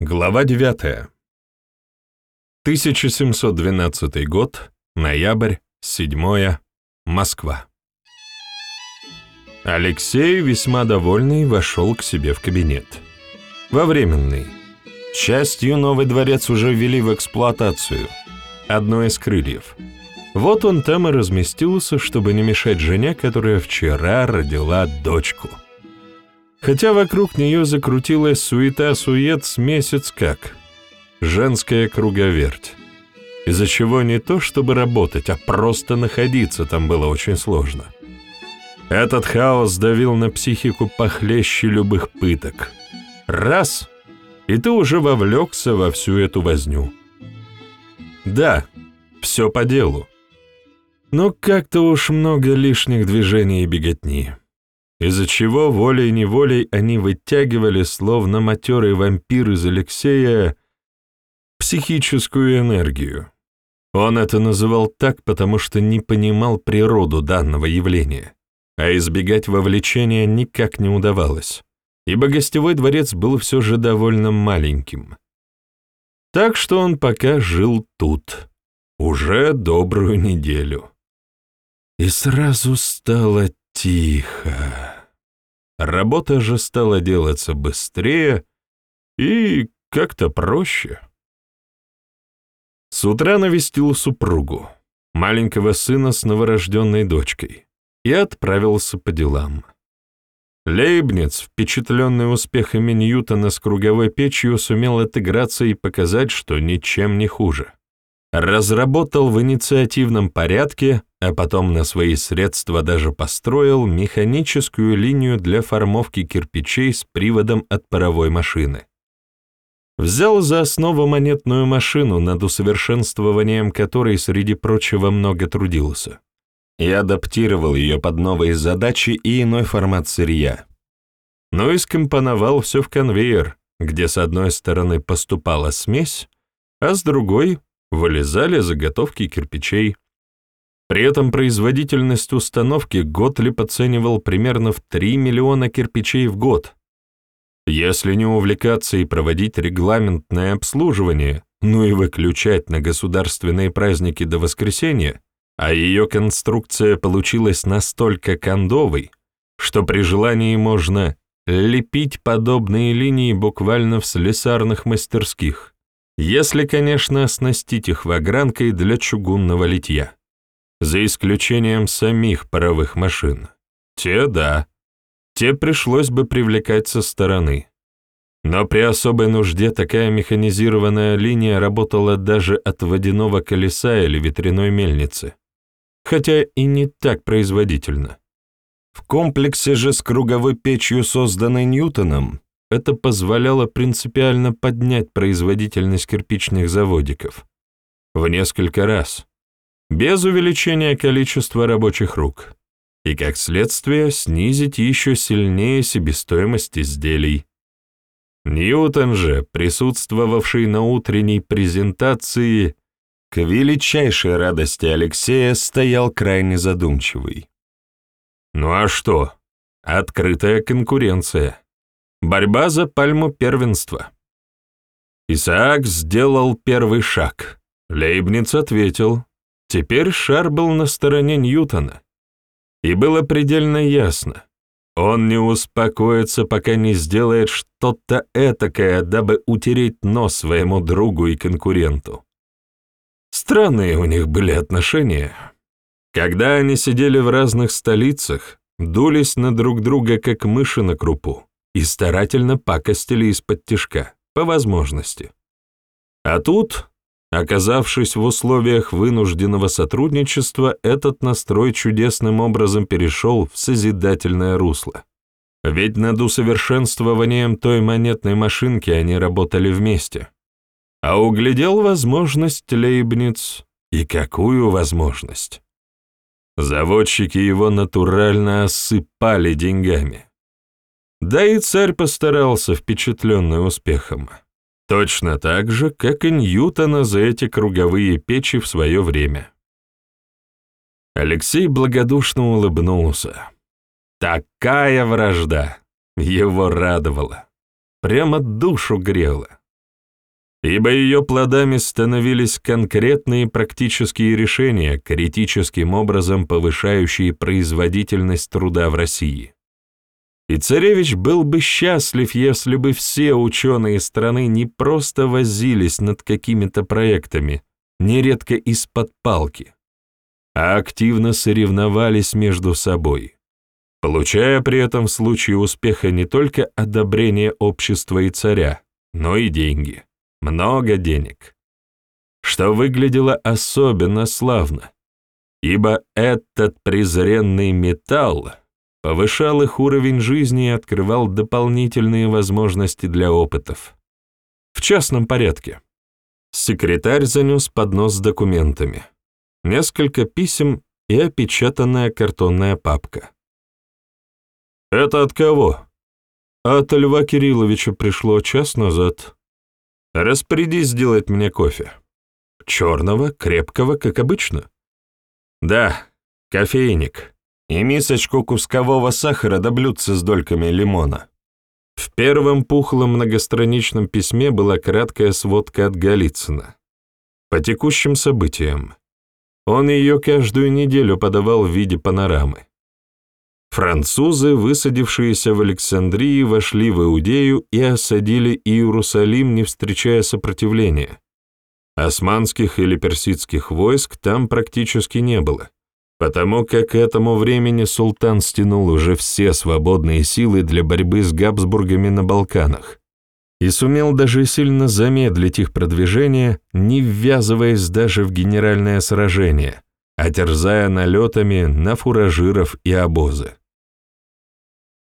Глава 9. 1712 год, ноябрь, 7 Москва. Алексей, весьма довольный, вошел к себе в кабинет. Во временный. Частью новый дворец уже ввели в эксплуатацию. Одно из крыльев. Вот он там и разместился, чтобы не мешать жене, которая вчера родила дочку хотя вокруг нее закрутилась суета-сует с месяц как. Женская круговерть. Из-за чего не то чтобы работать, а просто находиться там было очень сложно. Этот хаос давил на психику похлеще любых пыток. Раз — и ты уже вовлекся во всю эту возню. Да, все по делу. Но как-то уж много лишних движений и беготни из-за чего волей-неволей они вытягивали, словно матерый вампир из Алексея, психическую энергию. Он это называл так, потому что не понимал природу данного явления, а избегать вовлечения никак не удавалось, ибо гостевой дворец был все же довольно маленьким. Так что он пока жил тут, уже добрую неделю. И сразу стало Тихо. Работа же стала делаться быстрее и как-то проще. С утра навестил супругу, маленького сына с новорожденной дочкой, и отправился по делам. Лейбниц, впечатленный успехами Ньютона с круговой печью, сумел отыграться и показать, что ничем не хуже. Разработал в инициативном порядке а потом на свои средства даже построил механическую линию для формовки кирпичей с приводом от паровой машины. Взял за основу монетную машину, над усовершенствованием которой, среди прочего, много трудился, и адаптировал ее под новые задачи и иной формат сырья. Но и скомпоновал все в конвейер, где с одной стороны поступала смесь, а с другой вылезали заготовки кирпичей. При этом производительность установки Готлиб оценивал примерно в 3 миллиона кирпичей в год. Если не увлекаться и проводить регламентное обслуживание, ну и выключать на государственные праздники до воскресенья, а ее конструкция получилась настолько кондовой, что при желании можно лепить подобные линии буквально в слесарных мастерских, если, конечно, оснастить их вагранкой для чугунного литья за исключением самих паровых машин. Те — да, те пришлось бы привлекать со стороны. Но при особой нужде такая механизированная линия работала даже от водяного колеса или ветряной мельницы, хотя и не так производительно. В комплексе же с круговой печью, созданной Ньютоном, это позволяло принципиально поднять производительность кирпичных заводиков в несколько раз без увеличения количества рабочих рук, и, как следствие, снизить еще сильнее себестоимость изделий. Ньютон же, присутствовавший на утренней презентации, к величайшей радости Алексея стоял крайне задумчивый. Ну а что? Открытая конкуренция. Борьба за пальму первенства. Исаак сделал первый шаг. Лейбниц ответил, Теперь шар был на стороне Ньютона, и было предельно ясно, он не успокоится, пока не сделает что-то этакое, дабы утереть нос своему другу и конкуренту. Странные у них были отношения. Когда они сидели в разных столицах, дулись на друг друга, как мыши на крупу, и старательно пакостили из-под тишка, по возможности. А тут Оказавшись в условиях вынужденного сотрудничества, этот настрой чудесным образом перешел в созидательное русло. Ведь над усовершенствованием той монетной машинки они работали вместе. А углядел возможность Лейбниц. И какую возможность? Заводчики его натурально осыпали деньгами. Да и царь постарался, впечатленный успехом. Точно так же, как и Ньютона за эти круговые печи в свое время. Алексей благодушно улыбнулся. Такая вражда его радовала, прямо душу грела. ибо ее плодами становились конкретные практические решения, критическим образом повышающие производительность труда в России. И царевич был бы счастлив, если бы все ученые страны не просто возились над какими-то проектами, нередко из-под палки, а активно соревновались между собой, получая при этом в случае успеха не только одобрение общества и царя, но и деньги, много денег, что выглядело особенно славно, ибо этот презренный металл повышал их уровень жизни и открывал дополнительные возможности для опытов. В частном порядке. Секретарь занес поднос с документами, несколько писем и опечатанная картонная папка. «Это от кого?» «От Льва Кирилловича пришло час назад. Распорядись сделать мне кофе. Черного, крепкого, как обычно». «Да, кофейник», и мисочку кускового сахара до блюдца с дольками лимона. В первом пухлом многостраничном письме была краткая сводка от Голицына. По текущим событиям. Он ее каждую неделю подавал в виде панорамы. Французы, высадившиеся в Александрии, вошли в Иудею и осадили Иерусалим, не встречая сопротивления. Османских или персидских войск там практически не было потому как к этому времени султан стянул уже все свободные силы для борьбы с Габсбургами на Балканах и сумел даже сильно замедлить их продвижение, не ввязываясь даже в генеральное сражение, а терзая налетами на фуражиров и обозы.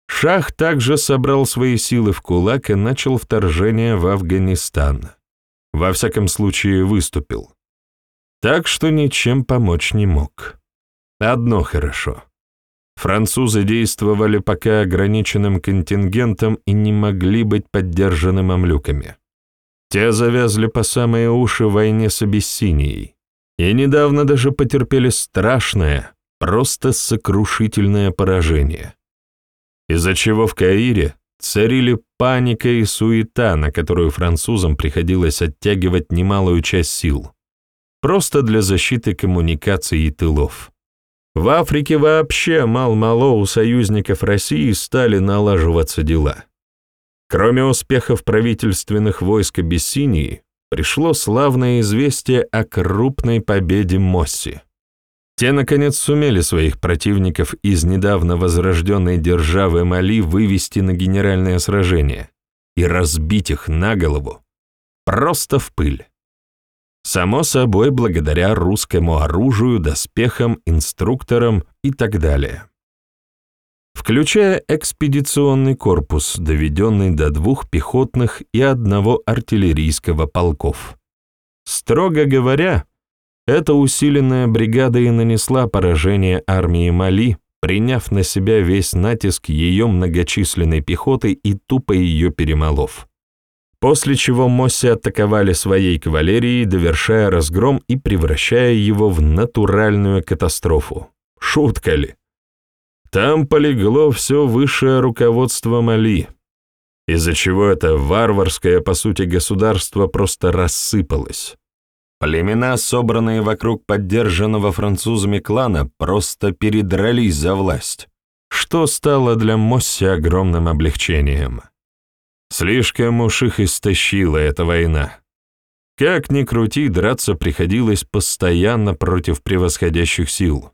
Шах также собрал свои силы в кулак и начал вторжение в Афганистан. Во всяком случае, выступил. Так что ничем помочь не мог. Одно хорошо. Французы действовали пока ограниченным контингентом и не могли быть поддержаны мамлюками. Те завязли по самые уши в войне с Абиссинией и недавно даже потерпели страшное, просто сокрушительное поражение, из-за чего в Каире царили паника и суета, на которую французам приходилось оттягивать немалую часть сил, просто для защиты коммуникаций и тылов. В Африке вообще мал-мало у союзников России стали налаживаться дела. Кроме успехов правительственных войск Абиссинии, пришло славное известие о крупной победе Мосси. Те, наконец, сумели своих противников из недавно возрожденной державы Мали вывести на генеральное сражение и разбить их на голову, просто в пыль. Само собой, благодаря русскому оружию, доспехам, инструкторам и так далее. Включая экспедиционный корпус, доведенный до двух пехотных и одного артиллерийского полков. Строго говоря, эта усиленная бригада и нанесла поражение армии Мали, приняв на себя весь натиск ее многочисленной пехоты и тупо ее перемолов после чего Мосси атаковали своей кавалерией, довершая разгром и превращая его в натуральную катастрофу. Шутка ли? Там полегло все высшее руководство Мали, из-за чего это варварское, по сути, государство просто рассыпалось. Племена, собранные вокруг поддержанного французами клана, просто передрались за власть, что стало для Мосси огромным облегчением. Слишком уж их истощила эта война. Как ни крути, драться приходилось постоянно против превосходящих сил.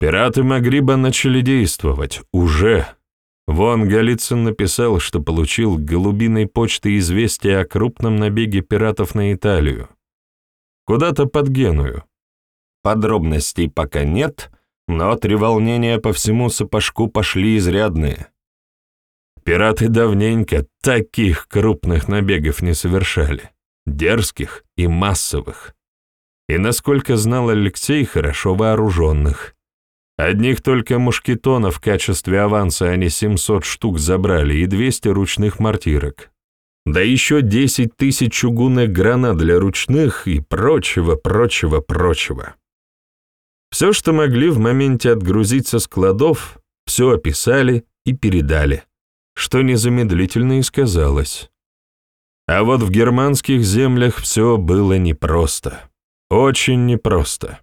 Пираты Магриба начали действовать, уже. Вон Голицын написал, что получил голубиной почты известие о крупном набеге пиратов на Италию. Куда-то под Геную. Подробностей пока нет, но треволнения по всему сапожку пошли изрядные. Пираты давненько таких крупных набегов не совершали, дерзких и массовых. И, насколько знал Алексей, хорошо вооруженных. Одних только мушкетонов в качестве аванса они 700 штук забрали и 200 ручных мортирок. Да еще 10 тысяч чугунных гранат для ручных и прочего, прочего, прочего. Все, что могли в моменте отгрузить со складов, все описали и передали что незамедлительно и сказалось. А вот в германских землях все было непросто. Очень непросто.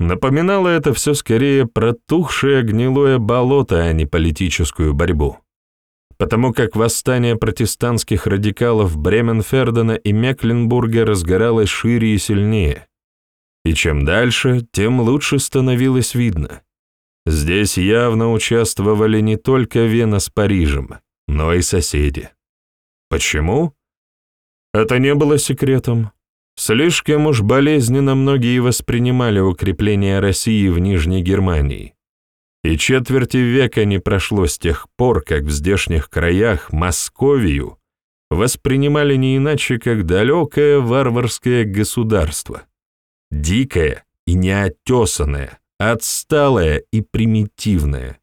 Напоминало это все скорее протухшее гнилое болото, а не политическую борьбу. Потому как восстание протестантских радикалов Бременфердена и Мекленбурга разгоралось шире и сильнее. И чем дальше, тем лучше становилось видно. Здесь явно участвовали не только Вена с Парижем, но и соседи. Почему? Это не было секретом. Слишком уж болезненно многие воспринимали укрепление России в Нижней Германии. И четверти века не прошло с тех пор, как в здешних краях Московию воспринимали не иначе, как далекое варварское государство. Дикое и неотесанное, отсталое и примитивное.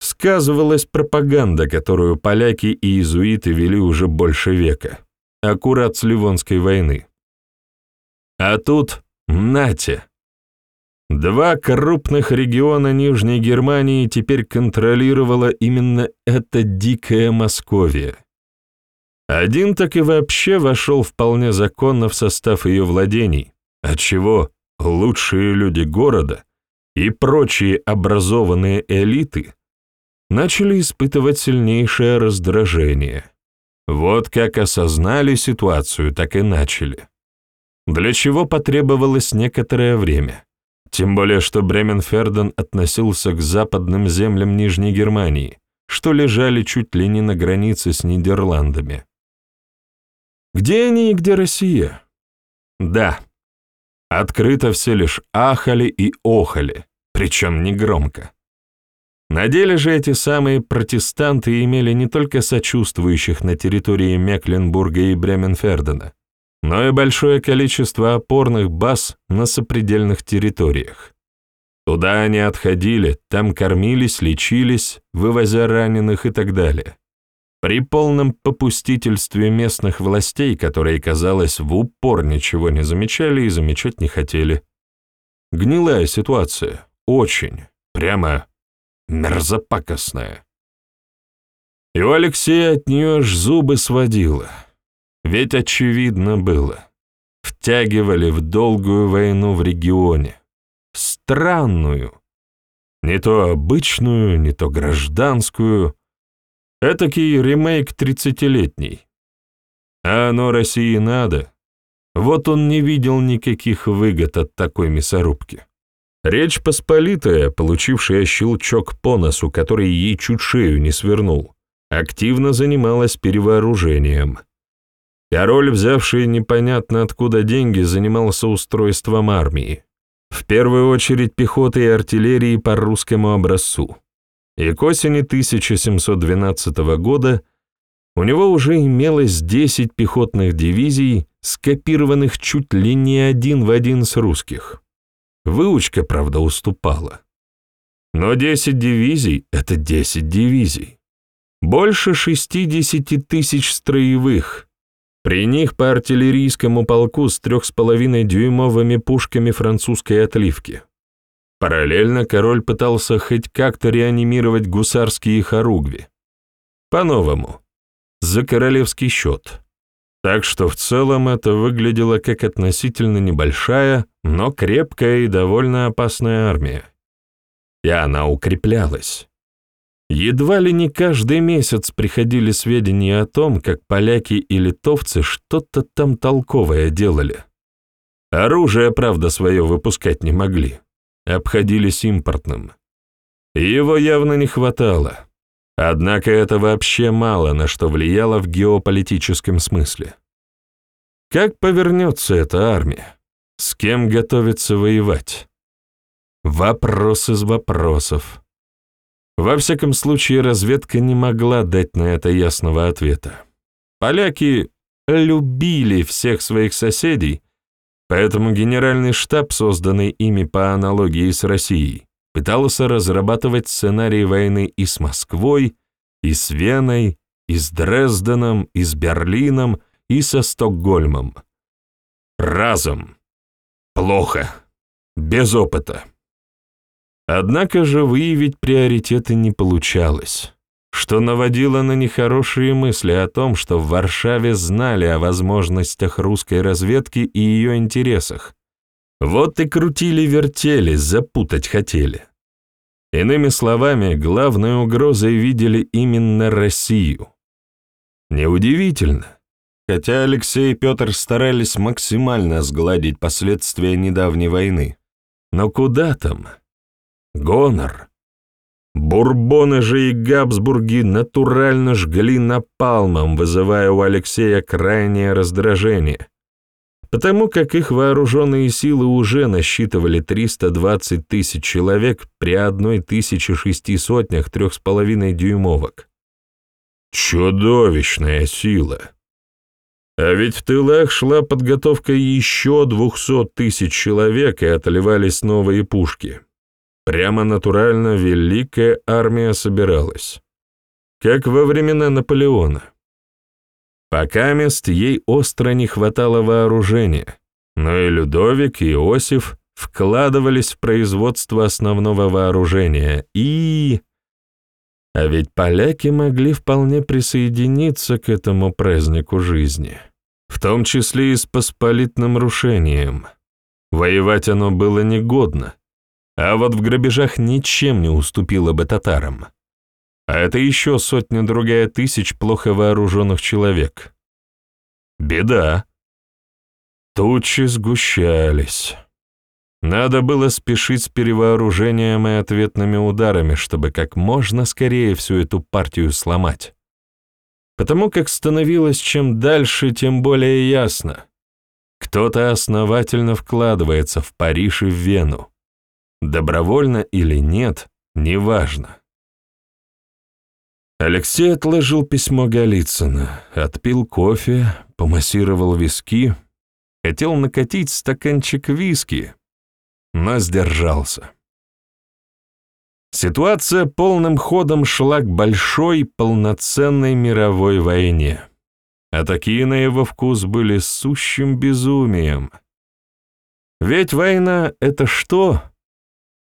Сказывалась пропаганда, которую поляки и иезуиты вели уже больше века, аккурат с Ливонской войны. А тут, нате, два крупных региона Нижней Германии теперь контролировала именно эта дикая Московия. Один так и вообще вошел вполне законно в состав ее владений, отчего лучшие люди города и прочие образованные элиты начали испытывать сильнейшее раздражение. Вот как осознали ситуацию, так и начали для чего потребовалось некоторое время. Тем более, что Бременферден относился к западным землям Нижней Германии, что лежали чуть ли не на границе с Нидерландами. Где они и где Россия? Да, открыто все лишь ахали и охали, причем негромко. На деле же эти самые протестанты имели не только сочувствующих на территории Мекленбурга и Бременфердена, но и большое количество опорных баз на сопредельных территориях. Туда они отходили, там кормились, лечились, вывозя раненых и так далее. При полном попустительстве местных властей, которые, казалось, в упор ничего не замечали и замечать не хотели. Гнилая ситуация, очень, прямо мерзопакостная. И у Алексея от нее аж зубы сводило. Ведь очевидно было. Втягивали в долгую войну в регионе. Странную. Не то обычную, не то гражданскую. Этакий ремейк тридцатилетний. А оно России надо. Вот он не видел никаких выгод от такой мясорубки. Речь Посполитая, получившая щелчок по носу, который ей чуть шею не свернул, активно занималась перевооружением – Король, взявший непонятно откуда деньги, занимался устройством армии. В первую очередь пехоты и артиллерии по русскому образцу. И к осени 1712 года у него уже имелось 10 пехотных дивизий, скопированных чуть ли не один в один с русских. Выучка, правда, уступала. Но 10 дивизий — это 10 дивизий. Больше 60 тысяч строевых — при них по артиллерийскому полку с трех с половиной дюймовыми пушками французской отливки. Параллельно король пытался хоть как-то реанимировать гусарские хоругви. По-новому. За королевский счет. Так что в целом это выглядело как относительно небольшая, но крепкая и довольно опасная армия. И она укреплялась. Едва ли не каждый месяц приходили сведения о том, как поляки и литовцы что-то там толковое делали. Оружие, правда, свое выпускать не могли. Обходились импортным. Его явно не хватало. Однако это вообще мало на что влияло в геополитическом смысле. Как повернется эта армия? С кем готовится воевать? Вопрос из вопросов. Во всяком случае, разведка не могла дать на это ясного ответа. Поляки любили всех своих соседей, поэтому генеральный штаб, созданный ими по аналогии с Россией, пытался разрабатывать сценарий войны и с Москвой, и с Веной, и с Дрезденом, и с Берлином, и со Стокгольмом. Разом. Плохо. Без опыта. Однако же выявить приоритеты не получалось. Что наводило на нехорошие мысли о том, что в Варшаве знали о возможностях русской разведки и ее интересах. Вот и крутили-вертели, запутать хотели. Иными словами, главной угрозой видели именно Россию. Неудивительно, хотя Алексей и Петр старались максимально сгладить последствия недавней войны. Но куда там? Гонор. Бурбоны же и Габсбурги натурально жгли напалмом, вызывая у Алексея крайнее раздражение, потому как их вооруженные силы уже насчитывали 320 тысяч человек при одной тысячи шести сотнях трех с половиной дюймовок. Чудовищная сила! А ведь в тылах шла подготовка еще двухсот тысяч человек и отливались новые пушки. Прямо натурально великая армия собиралась. Как во времена Наполеона. Пока мест ей остро не хватало вооружения, но и Людовик, и Иосиф вкладывались в производство основного вооружения, и... А ведь поляки могли вполне присоединиться к этому празднику жизни, в том числе и с посполитным рушением. Воевать оно было негодно, а вот в грабежах ничем не уступило бы татарам. А это еще сотня-другая тысяч плохо вооруженных человек. Беда. Тучи сгущались. Надо было спешить с перевооружением и ответными ударами, чтобы как можно скорее всю эту партию сломать. Потому как становилось чем дальше, тем более ясно. Кто-то основательно вкладывается в Париж и в Вену. Добровольно или нет, неважно. Алексей отложил письмо Голицына, отпил кофе, помассировал виски, хотел накатить стаканчик виски, но сдержался. Ситуация полным ходом шла к большой, полноценной мировой войне. А такие на его вкус были сущим безумием. Ведь война — это что?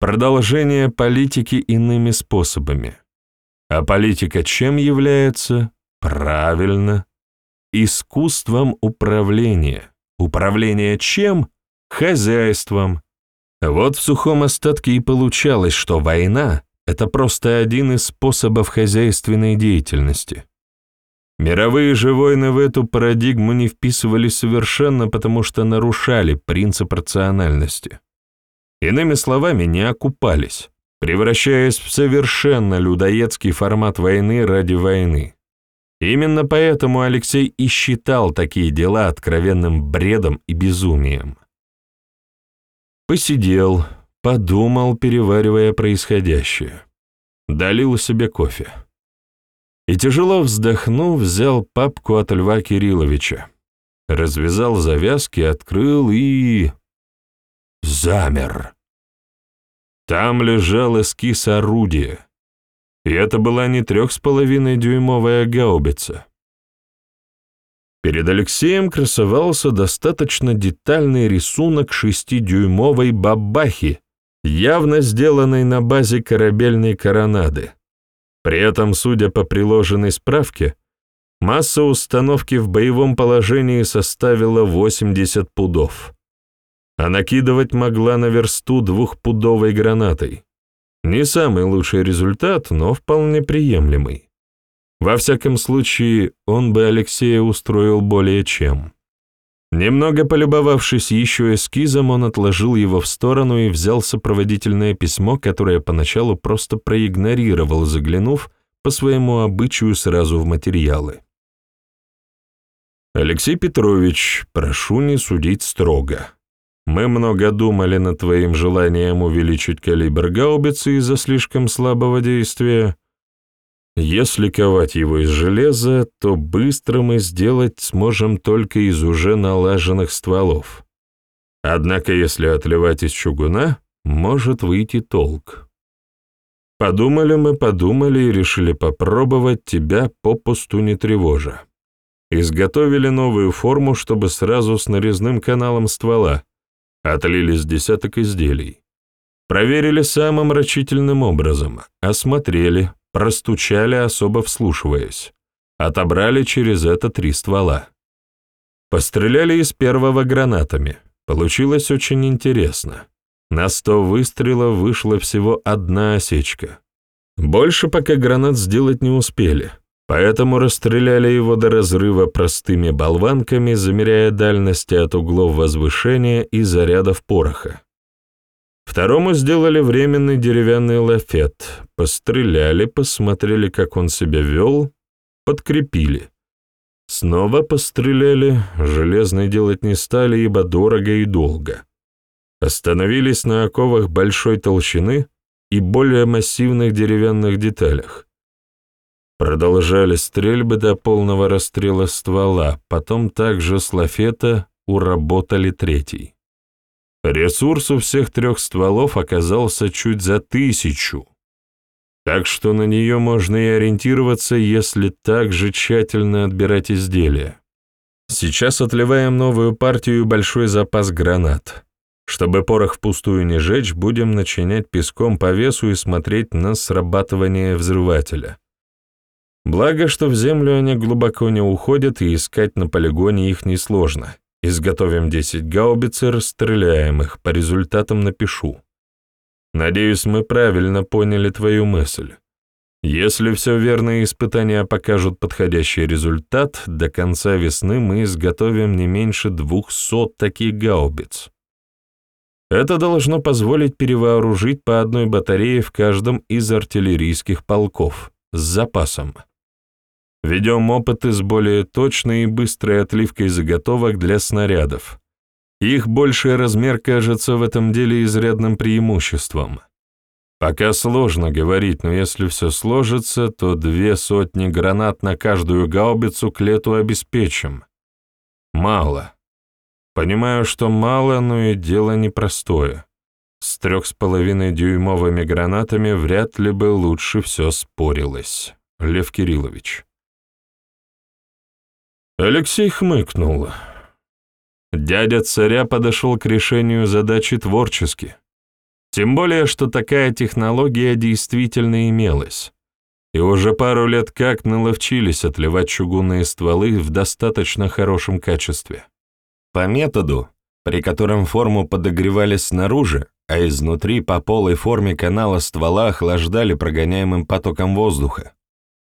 Продолжение политики иными способами. А политика чем является? Правильно. Искусством управления. Управление чем? Хозяйством. Вот в сухом остатке и получалось, что война — это просто один из способов хозяйственной деятельности. Мировые же войны в эту парадигму не вписывались совершенно, потому что нарушали принцип рациональности. Иными словами, не окупались превращаясь в совершенно людоедский формат войны ради войны. Именно поэтому Алексей и считал такие дела откровенным бредом и безумием. Посидел, подумал, переваривая происходящее. Долил себе кофе. И тяжело вздохнув, взял папку от Льва Кирилловича. Развязал завязки, открыл и... Замер. Там лежал эскиз орудия, и это была не трех с половиной дюймовая гаубица. Перед Алексеем красовался достаточно детальный рисунок шестидюймовой бабахи, явно сделанной на базе корабельной коронады. При этом, судя по приложенной справке, масса установки в боевом положении составила 80 пудов а накидывать могла на версту двухпудовой гранатой. Не самый лучший результат, но вполне приемлемый. Во всяком случае, он бы Алексея устроил более чем. Немного полюбовавшись еще эскизом, он отложил его в сторону и взял сопроводительное письмо, которое поначалу просто проигнорировал, заглянув по своему обычаю сразу в материалы. «Алексей Петрович, прошу не судить строго. Мы много думали над твоим желанием увеличить калибр гаубицы из-за слишком слабого действия. Если ковать его из железа, то быстро мы сделать сможем только из уже налаженных стволов. Однако если отливать из чугуна, может выйти толк. Подумали мы, подумали и решили попробовать тебя попусту не тревожа. Изготовили новую форму, чтобы сразу с нарезным каналом ствола, Отлили с десяток изделий. Проверили самым рачительным образом, осмотрели, простучали, особо вслушиваясь. Отобрали через это три ствола. Постреляли из первого гранатами. Получилось очень интересно. На сто выстрелов вышла всего одна осечка. Больше пока гранат сделать не успели, поэтому расстреляли его до разрыва простыми болванками, замеряя дальности от углов возвышения и зарядов пороха. Второму сделали временный деревянный лафет, постреляли, посмотрели, как он себя вел, подкрепили. Снова постреляли, железный делать не стали, ибо дорого и долго. Остановились на оковах большой толщины и более массивных деревянных деталях. Продолжали стрельбы до полного расстрела ствола, потом также с лафета уработали третий. Ресурс у всех трех стволов оказался чуть за тысячу, так что на нее можно и ориентироваться, если так же тщательно отбирать изделия. Сейчас отливаем новую партию и большой запас гранат. Чтобы порох впустую не жечь, будем начинять песком по весу и смотреть на срабатывание взрывателя. Благо, что в землю они глубоко не уходят, и искать на полигоне их несложно. Изготовим 10 гаубиц и расстреляем их, по результатам напишу. Надеюсь, мы правильно поняли твою мысль. Если все верно и испытания покажут подходящий результат, до конца весны мы изготовим не меньше двухсот таких гаубиц. Это должно позволить перевооружить по одной батарее в каждом из артиллерийских полков с запасом. Ведем опыты с более точной и быстрой отливкой заготовок для снарядов, их больший размер кажется в этом деле изрядным преимуществом. Пока сложно говорить, но если все сложится, то две сотни гранат на каждую гаубицу к лету обеспечим. Мало. Понимаю, что мало, но и дело непростое. С трех с половиной дюймовыми гранатами вряд ли бы лучше все спорилось. Лев Кириллович. Алексей хмыкнул. Дядя царя подошел к решению задачи творчески. Тем более, что такая технология действительно имелась. И уже пару лет как наловчились отливать чугунные стволы в достаточно хорошем качестве. По методу, при котором форму подогревали снаружи, а изнутри по полой форме канала ствола охлаждали прогоняемым потоком воздуха,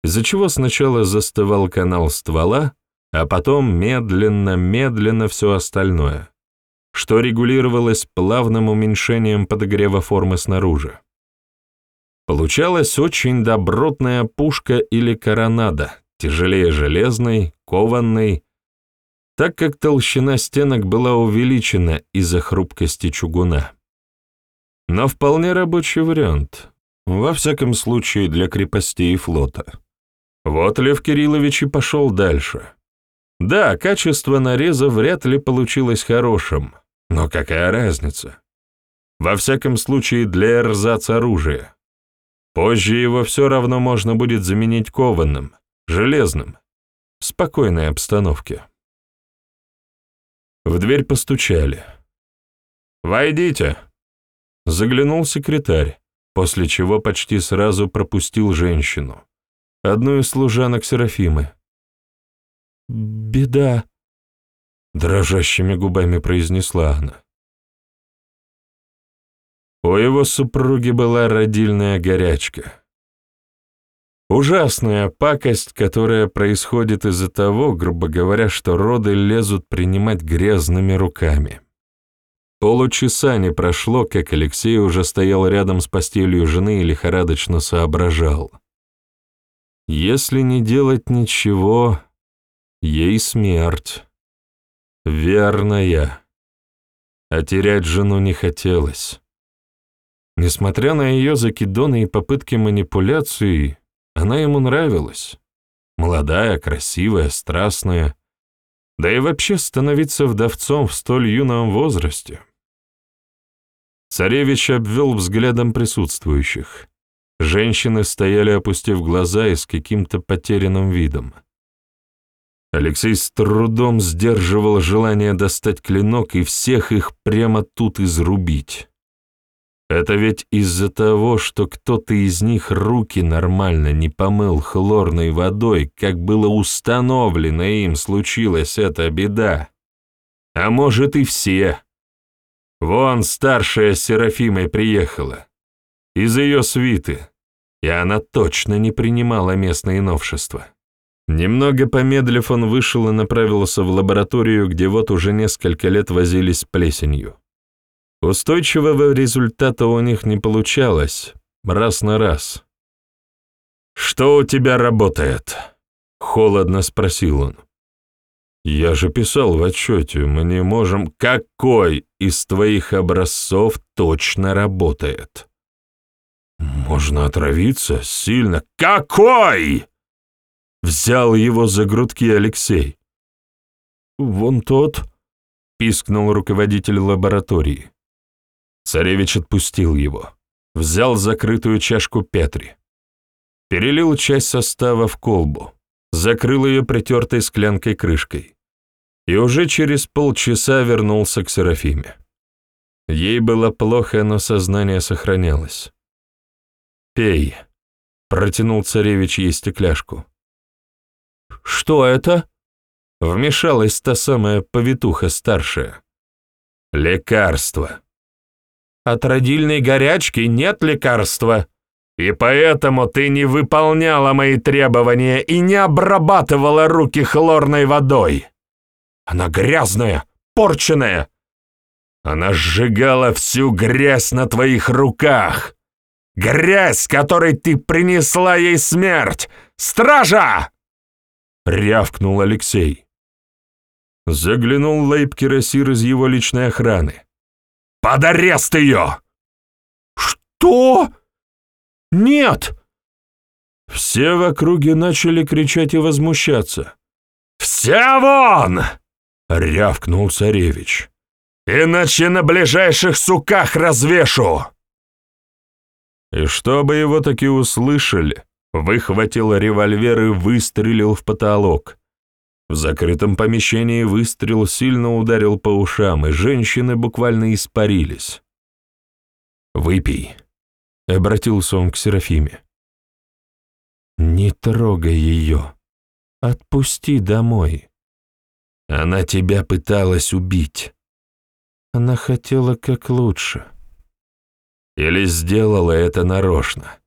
из-за чего сначала застывал канал ствола, а потом медленно-медленно все остальное, что регулировалось плавным уменьшением подогрева формы снаружи. Получалась очень добротная пушка или коронада, тяжелее железной, кованной, так как толщина стенок была увеличена из-за хрупкости чугуна. Но вполне рабочий вариант, во всяком случае для крепостей и флота. Вот Лев Кириллович и пошел дальше. Да, качество нареза вряд ли получилось хорошим, но какая разница? Во всяком случае, для эрзац оружия. Позже его все равно можно будет заменить кованым, железным, в спокойной обстановке. В дверь постучали. «Войдите!» Заглянул секретарь, после чего почти сразу пропустил женщину, одну из служанок Серафимы. «Беда», — дрожащими губами произнесла она. У его супруги была родильная горячка. Ужасная пакость, которая происходит из-за того, грубо говоря, что роды лезут принимать грязными руками. Получаса не прошло, как Алексей уже стоял рядом с постелью жены и лихорадочно соображал. Если не делать ничего, Ей смерть. Верная. А терять жену не хотелось. Несмотря на ее закидоны и попытки манипуляции, она ему нравилась. Молодая, красивая, страстная. Да и вообще становиться вдовцом в столь юном возрасте. Царевич обвел взглядом присутствующих. Женщины стояли, опустив глаза и с каким-то потерянным видом. Алексей с трудом сдерживал желание достать клинок и всех их прямо тут изрубить. Это ведь из-за того, что кто-то из них руки нормально не помыл хлорной водой, как было установлено им, случилась эта беда. А может и все. Вон старшая с Серафимой приехала. Из ее свиты. И она точно не принимала местные новшества. Немного помедлив, он вышел и направился в лабораторию, где вот уже несколько лет возились плесенью. Устойчивого результата у них не получалось, раз на раз. «Что у тебя работает?» — холодно спросил он. «Я же писал в отчете, мы не можем...» «Какой из твоих образцов точно работает?» «Можно отравиться сильно...» «Какой?» Взял его за грудки Алексей. «Вон тот», — пискнул руководитель лаборатории. Царевич отпустил его, взял закрытую чашку Петри, перелил часть состава в колбу, закрыл ее притертой склянкой крышкой и уже через полчаса вернулся к Серафиме. Ей было плохо, но сознание сохранялось. «Пей», — протянул царевич ей стекляшку. «Что это?» — вмешалась та самая повитуха старшая. «Лекарство», от родильной горячки нет лекарства. И поэтому ты не выполняла мои требования и не обрабатывала руки хлорной водой. Она грязная, порченная. Она сжигала всю грязь на твоих руках. Грязь, которой ты принесла ей смерть. Стража! Рявкнул Алексей. Заглянул Лейб Кирасир из его личной охраны. Под арест ее!» «Что? Нет!» Все в округе начали кричать и возмущаться. «Все вон!» — рявкнул царевич. «Иначе на ближайших суках развешу!» И чтобы его таки услышали, выхватил револьвер и выстрелил в потолок. В закрытом помещении выстрел сильно ударил по ушам, и женщины буквально испарились. «Выпей», — обратился он к Серафиме. «Не трогай ее. Отпусти домой. Она тебя пыталась убить. Она хотела как лучше. Или сделала это нарочно.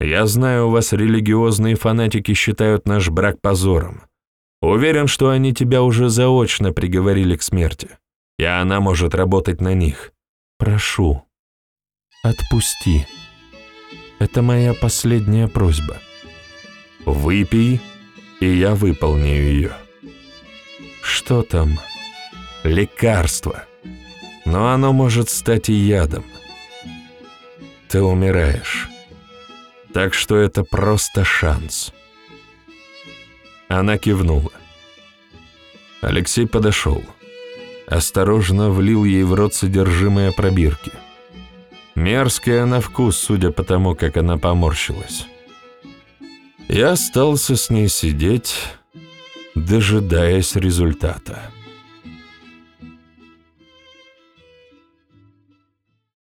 Я знаю, у вас религиозные фанатики считают наш брак позором. Уверен, что они тебя уже заочно приговорили к смерти, и она может работать на них. Прошу, отпусти. Это моя последняя просьба. Выпей, и я выполню ее. Что там? Лекарство. Но оно может стать и ядом. Ты умираешь. Так что это просто шанс. Она кивнула. Алексей подошел. Осторожно влил ей в рот содержимое пробирки. Мерзкая на вкус, судя по тому, как она поморщилась. Я остался с ней сидеть, дожидаясь результата.